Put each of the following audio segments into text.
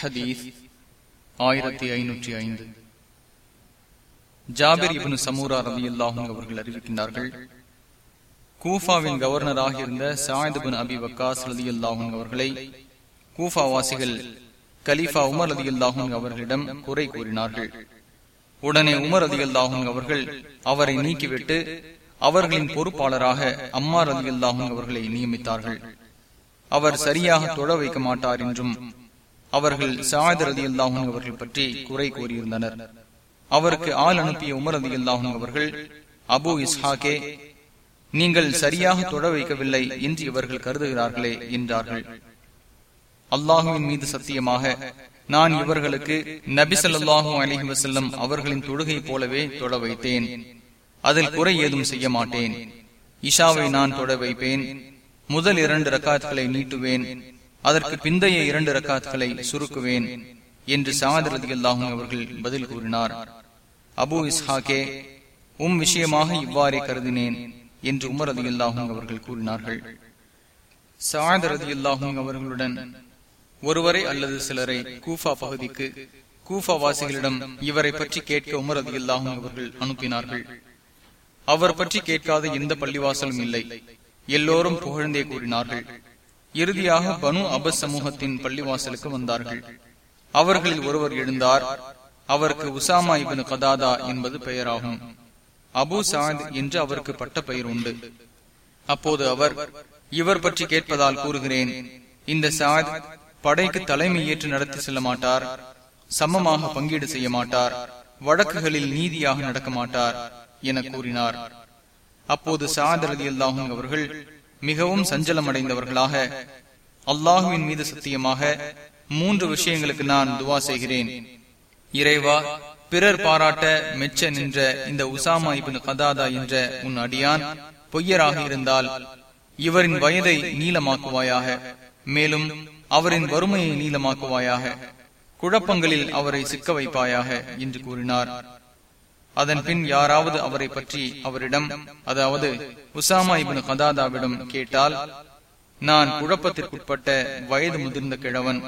ஹதீஸ் ஆயிரத்தி ஐநூற்றி ஐந்து. ஜாபிர் இபின் சமூரா ரவி அல்லாஹும் அவர்கள் அறிவிக்கின்றார்கள் கூஃபாவின் கவர்னராக இருந்த சாயதுபின் அபி வக்காஸ் ரதி அல்லாஹும் அவர்களை கூஃபா வாசிகள் கலீஃபா உமர் ரதி அல்லாஹும் அவர்களிடம் குறை கூறினார்கள். உடனே உமர் ரதி அல்லாஹும் அவர்கள் அவரை நீக்கிவிட்டு அவர்களின் பொறுப்பாளராக அம்மா ரதி அல்லாஹும் அவர்களை நியமித்தார்கள். அவர் சரியாக தொழ வைக்க மாட்டார் என்றும் அவர்கள் சாயத் ரதி அல்லாஹும் அவர்கள் பற்றி குறை கூறியிருந்தனர். அவருக்கு ஆள் அனுப்பிய உமர் ரதி அல்லாஹும் அவர்கள் அபு இஸ்ஹாகே நீங்கள் சரியாக தொட வைக்கவில்லை என்று இவர்கள் கருதுகிறார்களே என்றார்கள். அல்லாஹுவின் மீது சத்தியமாக நான் இவர்களுக்கு நபிசல்லாஹூ அலஹி வசல்லம் அவர்களின் தொழுகை போலவே தொட வைத்தேன். அதில் குறை ஏதும் செய்ய மாட்டேன். இஷாவை நான் தொட வைப்பேன். முதல் இரண்டு ரக்காத்களை நீட்டுவேன். அதற்கு பிந்தைய இரண்டு ரக்காத்துகளை சுருக்குவேன் என்று சாதரதி அல்லாஹும் அவர்கள் பதில் கூறினார். அபு இஸ்ஹாகே உம் விஷயமாக இவ்வாறே கருதினேன் என்று உமர் அதி அல்லாஹும் அவர்கள் கூறினார்கள். சாதரதி அல்லாஹும் அவர்களுடன் ஒருவரை அல்லது சிலரை கூஃபா பகுதிக்கு கூஃபா வாசிகளிடம் இவரை பற்றி கேட்க உமர் அதி அல்லாஹும் அவர்கள் அனுப்பினார்கள். அவர் பற்றி கேட்காத எந்த பள்ளிவாசலும் இல்லை. எல்லோரும் புகழ்ந்தே கூறினார்கள். இறுதியாக பனு அபஸ் சமூகத்தின் பள்ளிவாசலுக்கு வந்தார்கள். அவர்களில் ஒருவர் எழுந்தார் அவருக்கு உசாமா இபின் கதாதா என்பது பெயராகும். அபு சாத் என்று அவருக்கு பட்ட பெயர் உண்டு. அப்போது அவர் இவர் பற்றி கேட்பதால் கூறுகிறேன் இந்த சாத் படைக்கு தலைமை ஏற்று நடத்தி செல்ல மாட்டார் சமமாக பங்கீடு செய்ய மாட்டார் வழக்குகளில் நீதியாக நடக்க மாட்டார் என கூறினார். அப்போது சாதரதி அல்லாஹும் அவர்கள் மிகவும் சஞ்சலம் அடைந்தவர்களாக அல்லாஹுவின் மீது சத்தியமாக மூன்று விஷயங்களுக்கு நான் துவா செய்கிறேன். இறைவா பிறர் பாராட்ட மெச்ச நின்ற இந்த உசாமா இபின் கதாதா என்ற உன் அடியான் பொய்யராக இருந்தால் இவரின் வயதை நீளமாக்குவாயாக மேலும் அவரின் வறுமையை நீளமாக்குவாயாக குழப்பங்களில் அவரை சிக்க வைப்பாயாக என்று கூறினார். அதன் பின் யாராவது அவரை பற்றி அவரிடம் அதாவது உசாமா இபின் கதாதாவிடம் கேட்டால் நான் குழப்பத்திற்குட்பட்ட வயது முதிர்ந்த கிழவன்.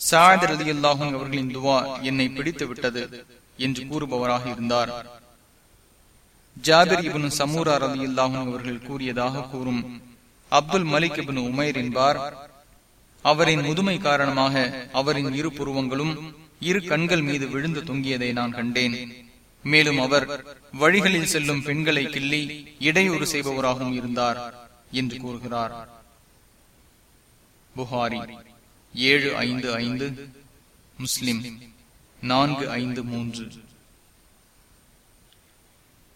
சாயத் ரதி அல்லாஹும் அவர்களின் துவா என்னை பிடித்து விட்டது என்று கூறுபவராக இருந்தார். ஜாபிர் இபின் சமூரா ரதி அல்லாஹும் அவர்கள் கூறியதாக கூறும் அப்துல் மலிக் இபின் உமைர் என்பார் அவரின் முதுமை காரணமாக அவரின் இரு புருவங்களும் இரு கண்கள் மீது விழுந்து தொங்கியதை நான் கண்டேன். மேலும் அவர் வழிகளில் செல்லும் பெண்களை கிள்ளி இடையூறு செய்பவராகவும் இருந்தார் என்று கூறுகிறார். புகாரி ஏழு ஐந்து ஐந்து முஸ்லிம் நான்கு ஐந்து மூன்று.